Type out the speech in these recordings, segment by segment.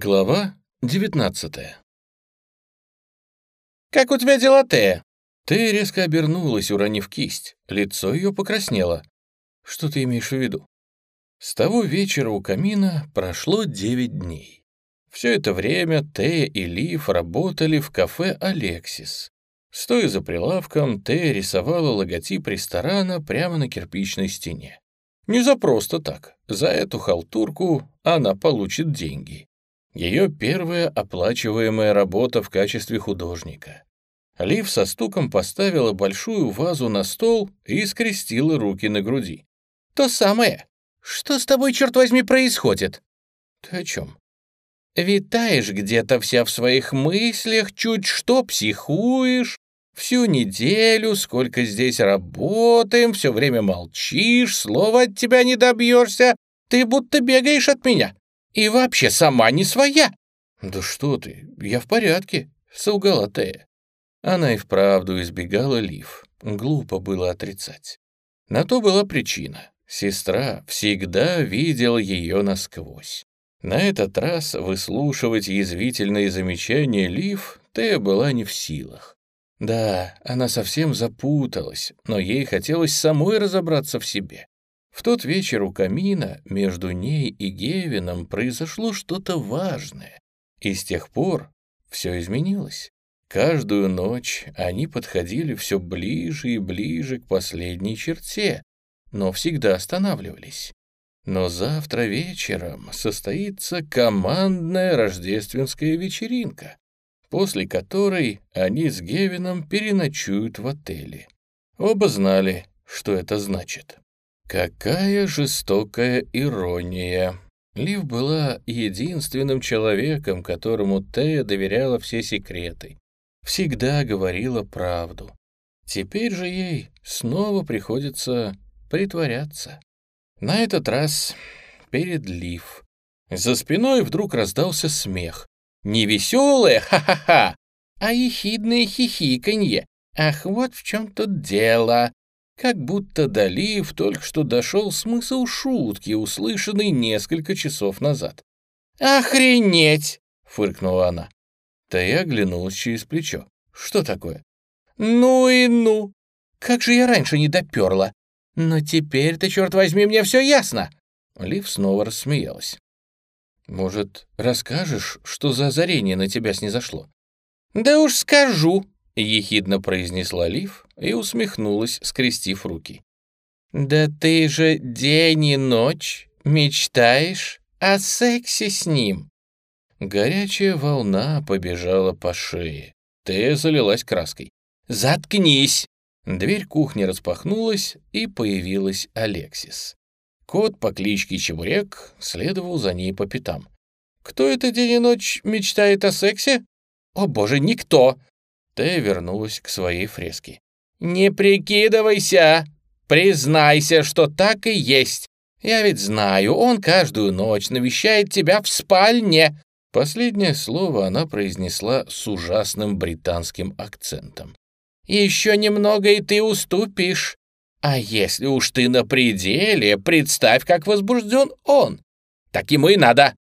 Глава 19 «Как у тебя дела, Тея?» Тея резко обернулась, уронив кисть. Лицо ее покраснело. Что ты имеешь в виду? С того вечера у камина прошло девять дней. Все это время Тея и Лив работали в кафе «Алексис». Стоя за прилавком, Тея рисовала логотип ресторана прямо на кирпичной стене. Не за просто так. За эту халтурку она получит деньги. Ее первая оплачиваемая работа в качестве художника. Лив со стуком поставила большую вазу на стол и скрестила руки на груди. «То самое. Что с тобой, черт возьми, происходит?» «Ты о чем?» «Витаешь где-то вся в своих мыслях, чуть что психуешь, всю неделю, сколько здесь работаем, все время молчишь, слова от тебя не добьешься, ты будто бегаешь от меня. И вообще сама не своя!» «Да что ты, я в порядке», — солгала Тея. Она и вправду избегала Лив. Глупо было отрицать. На то была причина. Сестра всегда видела ее насквозь. На этот раз выслушивать язвительные замечания Лив Тея была не в силах. Да, она совсем запуталась, но ей хотелось самой разобраться в себе. В тот вечер у камина между ней и Гевином произошло что-то важное, и с тех пор все изменилось. Каждую ночь они подходили все ближе и ближе к последней черте, но всегда останавливались. Но завтра вечером состоится командная рождественская вечеринка, после которой они с Гевином переночуют в отеле. Оба знали, что это значит. Какая жестокая ирония. Лив была единственным человеком, которому Тея доверяла все секреты. Всегда говорила правду. Теперь же ей снова приходится притворяться. На этот раз перед Лив. За спиной вдруг раздался смех. Не веселое ха-ха-ха, а ехидное хихиканье. Ах, вот в чем тут дело. Как будто до Лив только что дошел смысл шутки, услышанной несколько часов назад. «Охренеть!» — фыркнула она. Тая оглянулась через плечо. «Что такое?» «Ну и ну! Как же я раньше не доперла! Но теперь-то, черт возьми, мне все ясно!» Лив снова рассмеялась. «Может, расскажешь, что за озарение на тебя снизошло?» «Да уж скажу!» — ехидно произнесла Лив и усмехнулась, скрестив руки. «Да ты же день и ночь мечтаешь о сексе с ним!» Горячая волна побежала по шее. Тея залилась краской. «Заткнись!» Дверь кухни распахнулась, и появилась Алексис. Кот по кличке Чебурек следовал за ней по пятам. «Кто это день и ночь мечтает о сексе?» «О боже, никто!» Тея вернулась к своей фреске. «Не прикидывайся! Признайся, что так и есть! Я ведь знаю, он каждую ночь навещает тебя в спальне!» Последнее слово она произнесла с ужасным британским акцентом. «Еще немного, и ты уступишь. А если уж ты на пределе, представь, как возбужден он. Так ему и надо.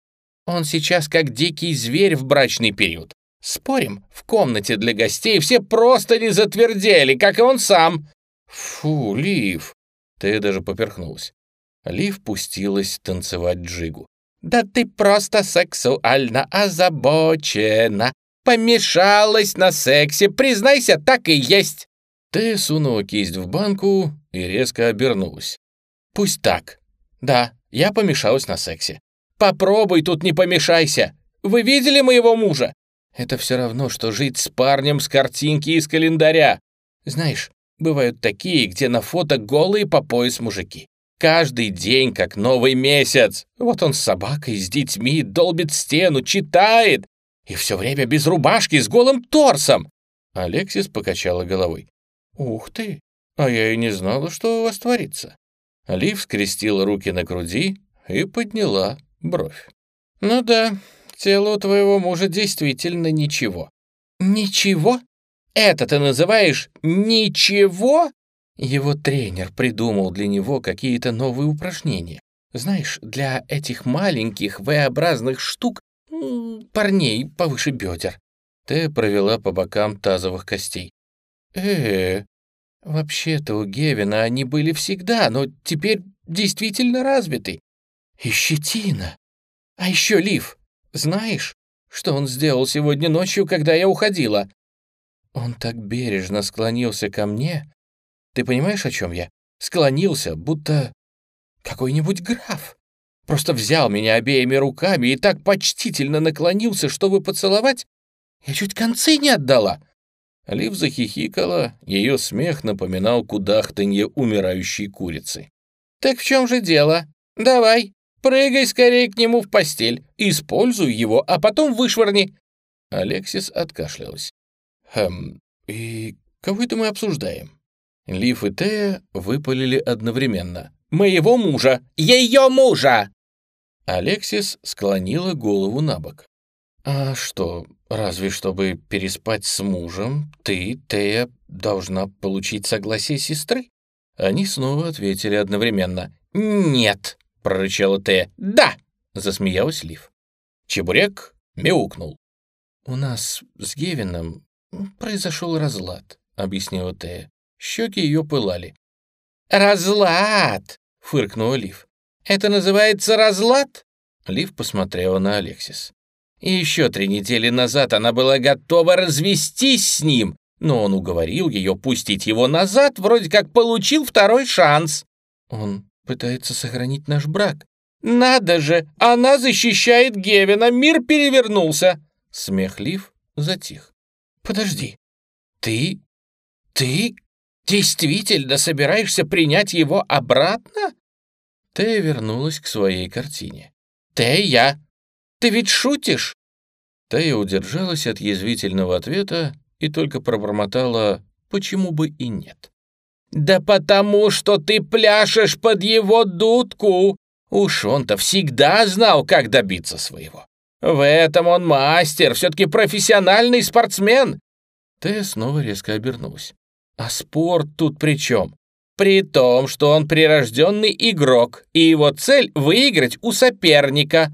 Он сейчас как дикий зверь в брачный период. Спорим, в комнате для гостей все просто не затвердели, как и он сам. Фу, Лив. Ты даже поперхнулась. Лив пустилась танцевать джигу. Да ты просто сексуально озабочена. Помешалась на сексе, признайся, так и есть. Ты сунула кисть в банку и резко обернулась. Пусть так. Да, я помешалась на сексе. Попробуй тут не помешайся. Вы видели моего мужа? Это все равно, что жить с парнем с картинки из календаря. Знаешь, бывают такие, где на фото голые по пояс мужики. Каждый день как новый месяц. Вот он с собакой, с детьми, долбит стену, читает. И все время без рубашки, с голым торсом. Алексис покачала головой. «Ух ты! А я и не знала, что у вас творится». Лив скрестила руки на груди и подняла бровь. «Ну да, тело у твоего мужа действительно ничего». «Ничего? Это ты называешь ничего?» Его тренер придумал для него какие-то новые упражнения. Знаешь, для этих маленьких V-образных штук парней повыше бедер. Тея провела по бокам тазовых костей. э, -э вообще-то у Гевина они были всегда, но теперь действительно развиты. И щетина. А еще лиф. Знаешь, что он сделал сегодня ночью, когда я уходила?» Он так бережно склонился ко мне. Ты понимаешь, о чем я? Склонился, будто какой-нибудь граф. Просто взял меня обеими руками и так почтительно наклонился, чтобы поцеловать. Я чуть концы не отдала. Лив захихикала, ее смех напоминал кудахтанье умирающей курицы. «Так в чем же дело? Давай, прыгай скорее к нему в постель, используй его, а потом вышвырни». Алексис откашлялась. «Хм, и кого это мы обсуждаем?» Лив и Тея выпалили одновременно. «Моего мужа! Ее мужа!» Алексис склонила голову на бок. «А что, разве чтобы переспать с мужем, ты, Тея, должна получить согласие сестры?» Они снова ответили одновременно. «Нет!» — прорычала Тея. «Да!» — засмеялась Лив. Чебурек мяукнул. «У нас с Гевином произошел разлад», — объяснила Тея. Щеки ее пылали. «Разлад!» — фыркнула Лив. «Это называется разлад?» Лив посмотрела на Алексис. И еще три недели назад она была готова развестись с ним, но он уговорил ее пустить его назад, вроде как получил второй шанс. Он пытается сохранить наш брак. Надо же, она защищает Гевина, мир перевернулся. Смех Лив затих. Подожди, ты... ты действительно собираешься принять его обратно? Тея вернулась к своей картине. Тея, ты ведь шутишь? Тея удержалась от язвительного ответа и только пробормотала «почему бы и нет». «Да потому что ты пляшешь под его дудку! Уж он-то всегда знал, как добиться своего. В этом он мастер, все-таки профессиональный спортсмен!» Тея снова резко обернулась. «А спорт тут при чем? При том, что он прирожденный игрок, и его цель — выиграть у соперника».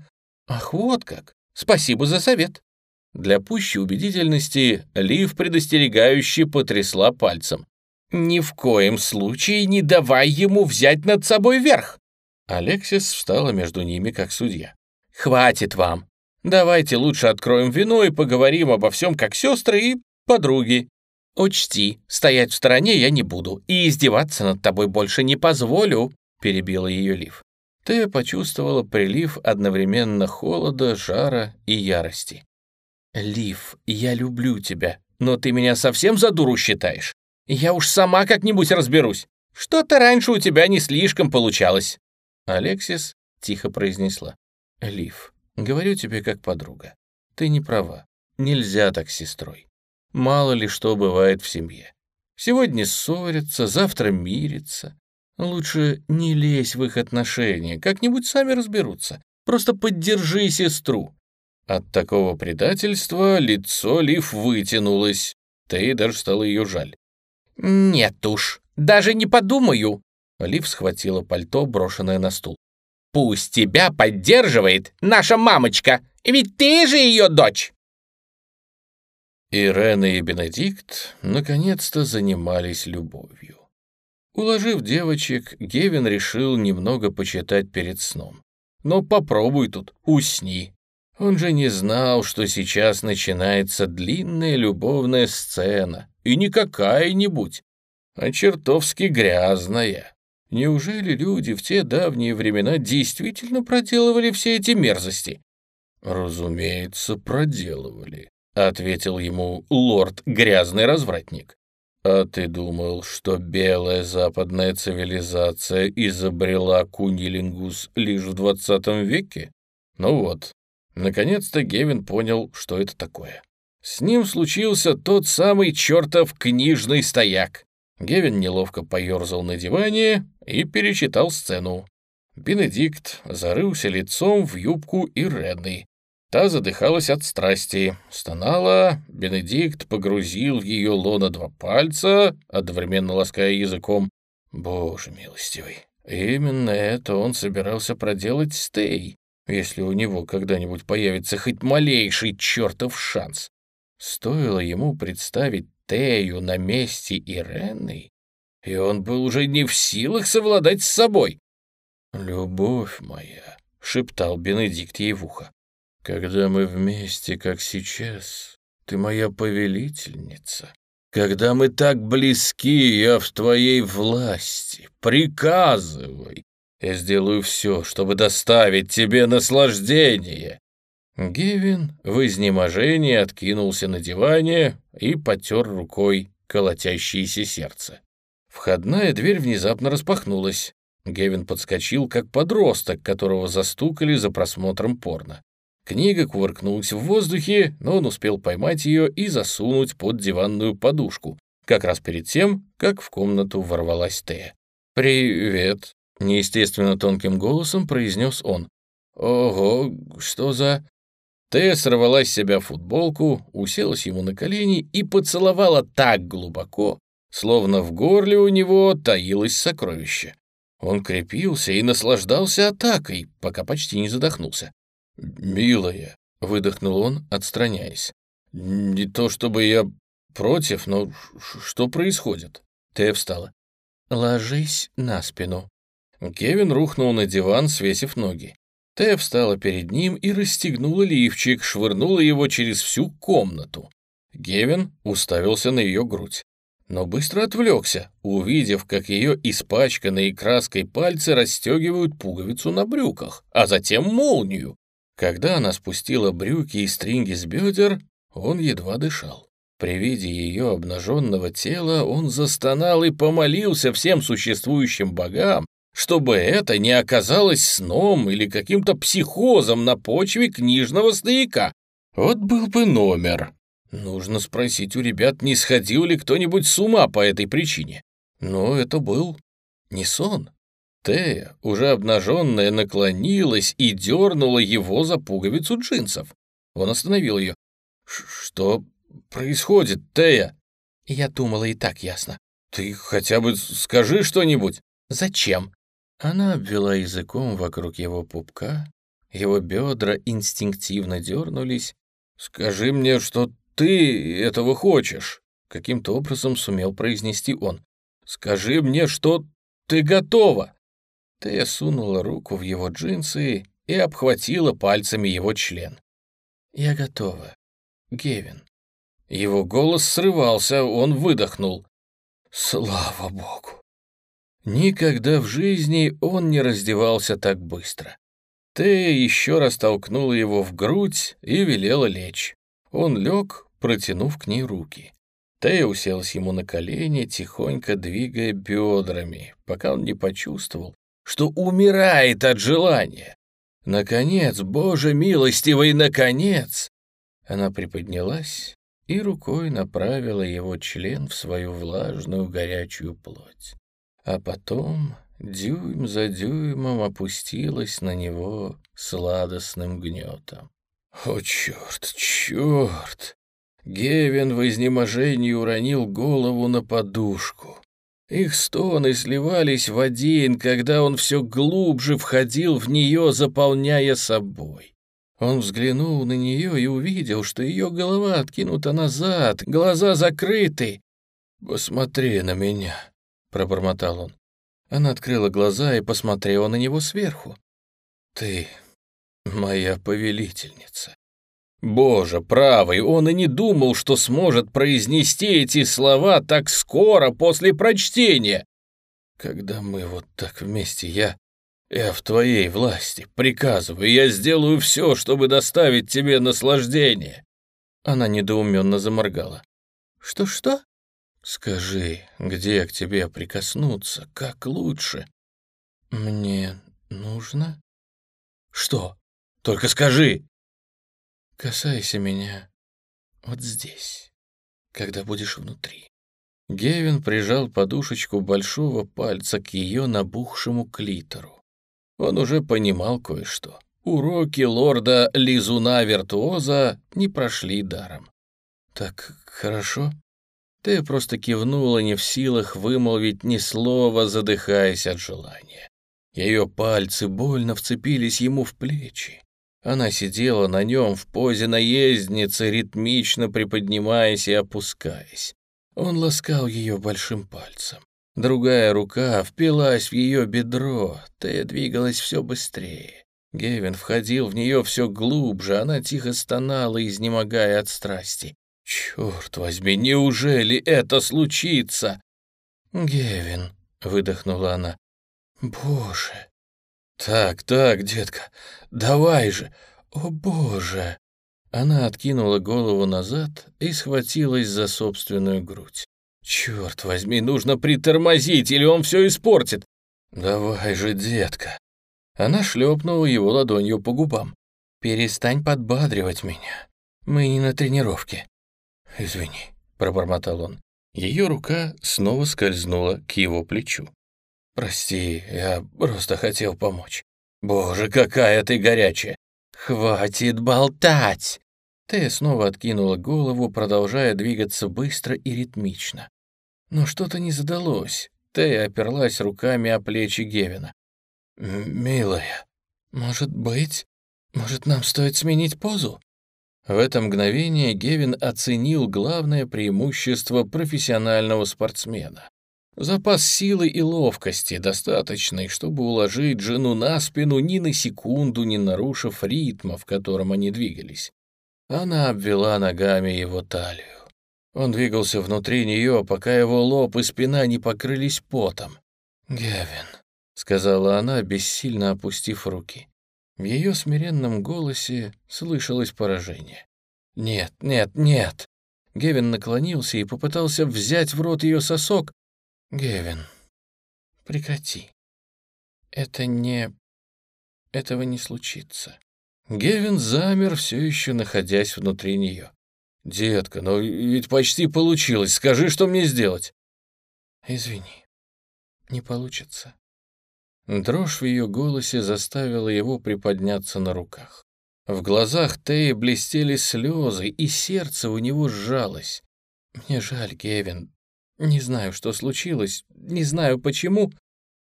«Ах, вот как! Спасибо за совет!» Для пущей убедительности Лив предостерегающе потрясла пальцем. «Ни в коем случае не давай ему взять над собой верх!» Алексис встала между ними как судья. «Хватит вам! Давайте лучше откроем вино и поговорим обо всем как сестры и подруги. Учти, стоять в стороне я не буду, и издеваться над тобой больше не позволю», — перебила ее Лив. Тея почувствовала прилив одновременно холода, жара и ярости. «Лив, я люблю тебя, но ты меня совсем за дуру считаешь? Я уж сама как-нибудь разберусь. Что-то раньше у тебя не слишком получалось». Алексис тихо произнесла. «Лив, говорю тебе как подруга. Ты не права. Нельзя так с сестрой. Мало ли что бывает в семье. Сегодня ссорятся, завтра мирятся. Лучше не лезь в их отношения, как-нибудь сами разберутся. Просто поддержи сестру. От такого предательства лицо Лив вытянулось. Ты даже стало ее жаль. «Нет уж, даже не подумаю!» Лив схватила пальто, брошенное на стул. «Пусть тебя поддерживает наша мамочка, ведь ты же ее дочь!» Ирена и Бенедикт наконец-то занимались любовью. Уложив девочек, Гевин решил немного почитать перед сном. Но попробуй тут, усни. Он же не знал, что сейчас начинается длинная любовная сцена, и не какая-нибудь, а чертовски грязная. Неужели люди в те давние времена действительно проделывали все эти мерзости? Разумеется, проделывали, ответил ему лорд Грязный Развратник. А ты думал, что белая западная цивилизация изобрела кунилингус лишь в двадцатом веке? Ну вот, Наконец-то Гевин понял, что это такое. С ним случился тот самый чертов книжный стояк. Гевин неловко поерзал на диване и перечитал сцену. Бенедикт зарылся лицом в юбку Ирены. Та задыхалась от страсти, стонала, Бенедикт погрузил ее лона два пальца, одновременно лаская языком. Боже милостивый, именно это он собирался проделать с Тей. Если у него когда-нибудь появится хоть малейший чертов шанс. Стоило ему представить Тею на месте Ирены, и он был уже не в силах совладать с собой. «Любовь моя», — шептал Бенедикт ей в ухо, — «когда мы вместе, как сейчас, ты моя повелительница. Когда мы так близки, я в твоей власти. Приказывай. Я сделаю все, чтобы доставить тебе наслаждение». Гевин в изнеможении откинулся на диване и потер рукой колотящееся сердце. Входная дверь внезапно распахнулась. Гевин подскочил, как подросток, которого застукали за просмотром порно. Книга кувыркнулась в воздухе, но он успел поймать ее и засунуть под диванную подушку, как раз перед тем, как в комнату ворвалась Тея. «Привет», — неестественно тонким голосом произнес он. «Ого, что за...» Тея сорвала с себя футболку, уселась ему на колени и поцеловала так глубоко, словно в горле у него таилось сокровище. Он крепился и наслаждался атакой, пока почти не задохнулся. «Милая», — выдохнул он, отстраняясь. «Не то чтобы я против, но что происходит?» Тея встала. «Ложись на спину». Кевин рухнул на диван, свесив ноги. Тея встала перед ним и расстегнула лифчик, швырнула его через всю комнату. Гевин уставился на ее грудь но быстро отвлекся, увидев, как ее испачканные краской пальцы расстегивают пуговицу на брюках, а затем молнию. Когда она спустила брюки и стринги с бедер, он едва дышал. При виде ее обнаженного тела он застонал и помолился всем существующим богам, чтобы это не оказалось сном или каким-то психозом на почве книжного стояка. Вот был бы номер. Нужно спросить у ребят, не сходил ли кто-нибудь с ума по этой причине. Но это был не сон. Тея, уже обнаженная, наклонилась и дернула его за пуговицу джинсов. Он остановил ее. «Что происходит, Тея?» Я думала, и так ясно. «Ты хотя бы скажи что-нибудь». «Зачем?» Она обвела языком вокруг его пупка, его бедра инстинктивно дернулись. «Скажи мне, что ты этого хочешь?» Каким-то образом сумел произнести он. «Скажи мне, что ты готова!» Тея сунула руку в его джинсы и обхватила пальцами его член. «Я готова, Гевин». Его голос срывался, он выдохнул. «Слава Богу!» Никогда в жизни он не раздевался так быстро. Тея еще раз толкнула его в грудь и велела лечь. Он лег, протянув к ней руки. Тея уселась ему на колени, тихонько двигая бедрами, пока он не почувствовал, что умирает от желания. Наконец, Боже милостивый, наконец! Она приподнялась и рукой направила его член в свою влажную горячую плоть. А потом дюйм за дюймом опустилась на него сладостным гнетом. «О, черт, черт!» Гевин в изнеможении уронил голову на подушку. Их стоны сливались в один, когда он все глубже входил в нее, заполняя собой. Он взглянул на нее и увидел, что ее голова откинута назад, глаза закрыты. «Посмотри на меня», — пробормотал он. Она открыла глаза и посмотрела на него сверху. «Ты моя повелительница». Боже, правый, он и не думал, что сможет произнести эти слова так скоро после прочтения. Когда мы вот так вместе, я... Я в твоей власти, приказываю, я сделаю все, чтобы доставить тебе наслаждение. Она недоуменно заморгала. Что-что? Скажи, где к тебе прикоснуться, как лучше? Мне нужно? Что? Только скажи. Касайся меня вот здесь, когда будешь внутри. Гевин прижал подушечку большого пальца к ее набухшему клитору. Он уже понимал кое-что. Уроки лорда Лизуна-виртуоза не прошли даром. «Так хорошо?» Ты просто кивнула, не в силах вымолвить ни слова, задыхаясь от желания. Ее пальцы больно вцепились ему в плечи. Она сидела на нем в позе наездницы, ритмично приподнимаясь и опускаясь. Он ласкал ее большим пальцем. Другая рука впилась в ее бедро, Тея двигалась все быстрее. Гевин входил в нее все глубже, она тихо стонала, изнемогая от страсти. «Черт возьми, неужели это случится?» «Гевин», — выдохнула она, — «боже». «Так, так, детка, давай же, о боже!» Она откинула голову назад и схватилась за собственную грудь. «Черт возьми, нужно притормозить, или он все испортит!» «Давай же, детка!» Она шлепнула его ладонью по губам. «Перестань подбадривать меня. Мы не на тренировке». «Извини», — пробормотал он. Ее рука снова скользнула к его плечу. «Прости, я просто хотел помочь. Боже, какая ты горячая! Хватит болтать!» Тея снова откинула голову, продолжая двигаться быстро и ритмично. Но что-то не задалось. Тея оперлась руками о плечи Гевина. «Милая, может быть, может, нам стоит сменить позу?» В это мгновение Гевин оценил главное преимущество профессионального спортсмена. Запас силы и ловкости, достаточный, чтобы уложить жену на спину ни на секунду, не нарушив ритма, в котором они двигались. Она обвела ногами его талию. Он двигался внутри нее, пока его лоб и спина не покрылись потом. «Гевин», — сказала она, бессильно опустив руки. В ее смиренном голосе слышалось поражение. «Нет, нет, нет!» Гевин наклонился и попытался взять в рот ее сосок. «Гевин, прекрати. Это не... Этого не случится». Гевин замер, все еще находясь внутри нее. «Детка, но ведь почти получилось. Скажи, что мне сделать?» «Извини, не получится». Дрожь в ее голосе заставила его приподняться на руках. В глазах Теи блестели слезы, и сердце у него сжалось. «Мне жаль, Гевин. Не знаю, что случилось, не знаю почему».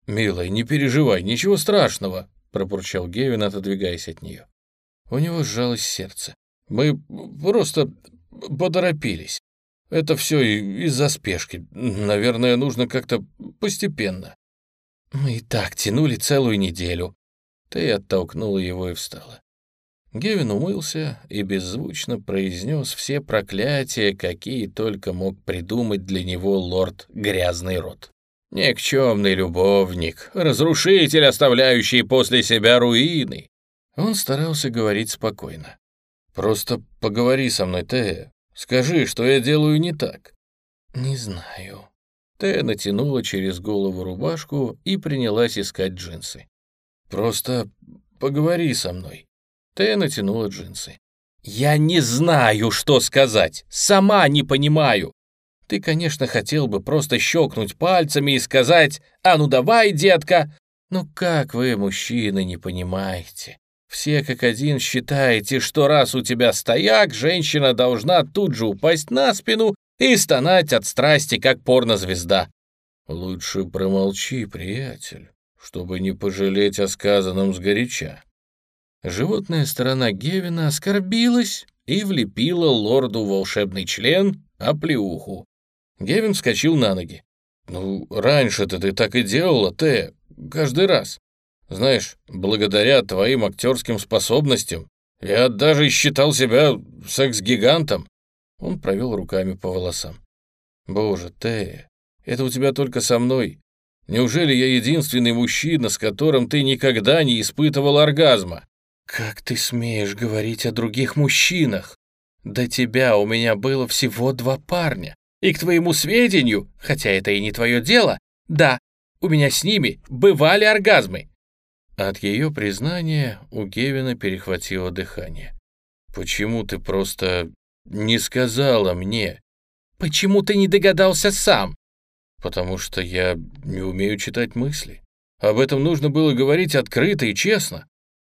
«Милая, не переживай, ничего страшного», — пробурчал Гевин, отодвигаясь от нее. У него сжалось сердце. «Мы просто поторопились. Это все из-за спешки. Наверное, нужно как-то постепенно. Мы и так тянули целую неделю. Ты оттолкнула его и встала. Гевин умылся и беззвучно произнес все проклятия, какие только мог придумать для него лорд Грязный Рот. Никчемный любовник, разрушитель, оставляющий после себя руины. Он старался говорить спокойно. Просто поговори со мной, Тея. Скажи, что я делаю не так». «Не знаю». Тея натянула через голову рубашку и принялась искать джинсы. «Просто поговори со мной». Тея натянула джинсы. «Я не знаю, что сказать. Сама не понимаю. Ты, конечно, хотел бы просто щелкнуть пальцами и сказать «А ну давай, детка!» Ну как вы, мужчины, не понимаете? Все как один считаете, что раз у тебя стояк, женщина должна тут же упасть на спину и стонать от страсти, как порнозвезда. Лучше промолчи, приятель, чтобы не пожалеть о сказанном сгоряча. Животная сторона Гевина оскорбилась и влепила лорду волшебный член оплеуху. Гевин вскочил на ноги. «Ну, раньше-то ты так и делала, Тея, каждый раз. Знаешь, благодаря твоим актерским способностям я даже считал себя секс-гигантом». Он провел руками по волосам. «Боже, Тея, это у тебя только со мной. Неужели я единственный мужчина, с которым ты никогда не испытывал оргазма?» «Как ты смеешь говорить о других мужчинах? До тебя у меня было всего два парня. И к твоему сведению, хотя это и не твое дело, да, у меня с ними бывали оргазмы. От ее признания у Гевина перехватило дыхание. «Почему ты просто не сказала мне?» «Почему ты не догадался сам?» «Потому что я не умею читать мысли. Об этом нужно было говорить открыто и честно».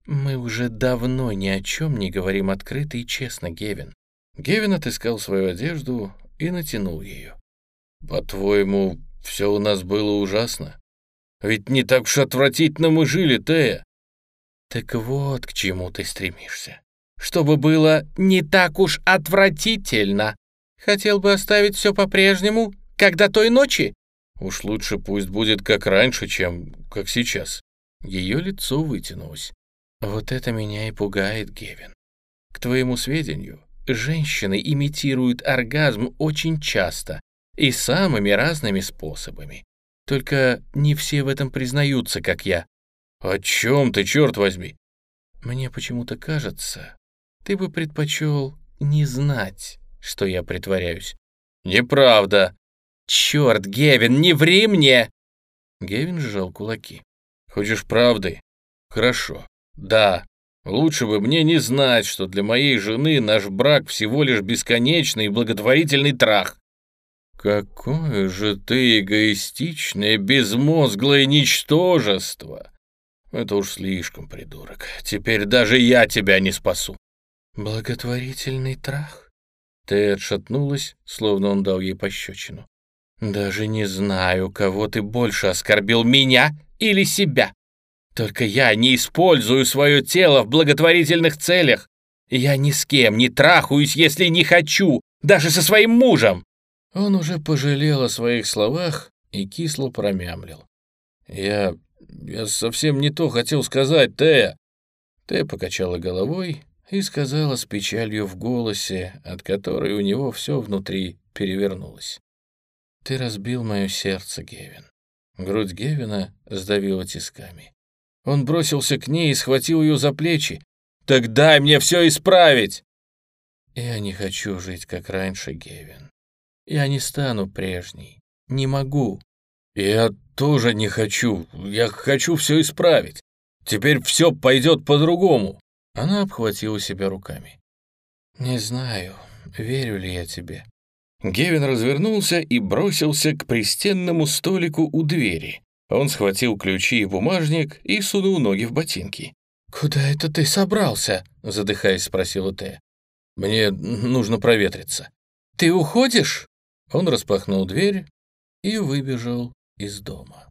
«Мы уже давно ни о чем не говорим открыто и честно, Гевин». Гевин отыскал свою одежду и натянул ее. «По-твоему, все у нас было ужасно?» Ведь не так уж отвратительно мы жили, Тея. Так вот к чему ты стремишься. Чтобы было не так уж отвратительно. Хотел бы оставить все по-прежнему, как до той ночи? Уж лучше пусть будет как раньше, чем как сейчас. Ее лицо вытянулось. Вот это меня и пугает, Гевин. К твоему сведению, женщины имитируют оргазм очень часто и самыми разными способами. Только не все в этом признаются, как я. О чем ты, черт возьми? Мне почему-то кажется, ты бы предпочел не знать, что я притворяюсь. Неправда. Черт, Гевин, не ври мне! Гевин сжал кулаки. Хочешь правды? Хорошо. Да, лучше бы мне не знать, что для моей жены наш брак всего лишь бесконечный и благотворительный трах. Какое же ты эгоистичное, безмозглое ничтожество! Это уж слишком, придурок. Теперь даже я тебя не спасу. Благотворительный трах? Ты отшатнулась, словно он дал ей пощечину. Даже не знаю, кого ты больше оскорбил, меня или себя. Только я не использую свое тело в благотворительных целях. Я ни с кем не трахаюсь, если не хочу, даже со своим мужем. Он уже пожалел о своих словах и кисло промямлил. «Я... я совсем не то хотел сказать, Тея!» Тея покачала головой и сказала с печалью в голосе, от которой у него все внутри перевернулось. «Ты разбил мое сердце, Гевин». Грудь Гевина сдавила тисками. Он бросился к ней и схватил ее за плечи. «Так дай мне все исправить!» «Я не хочу жить, как раньше, Гевин. Я не стану прежней. Не могу». «Я тоже не хочу. Я хочу все исправить. Теперь все пойдет по-другому». Она обхватила себя руками. «Не знаю, верю ли я тебе». Гевин развернулся и бросился к пристенному столику у двери. Он схватил ключи и бумажник и сунул ноги в ботинки. «Куда это ты собрался?» — задыхаясь, спросила Т. «Мне нужно проветриться». «Ты уходишь?» Он распахнул дверь и выбежал из дома.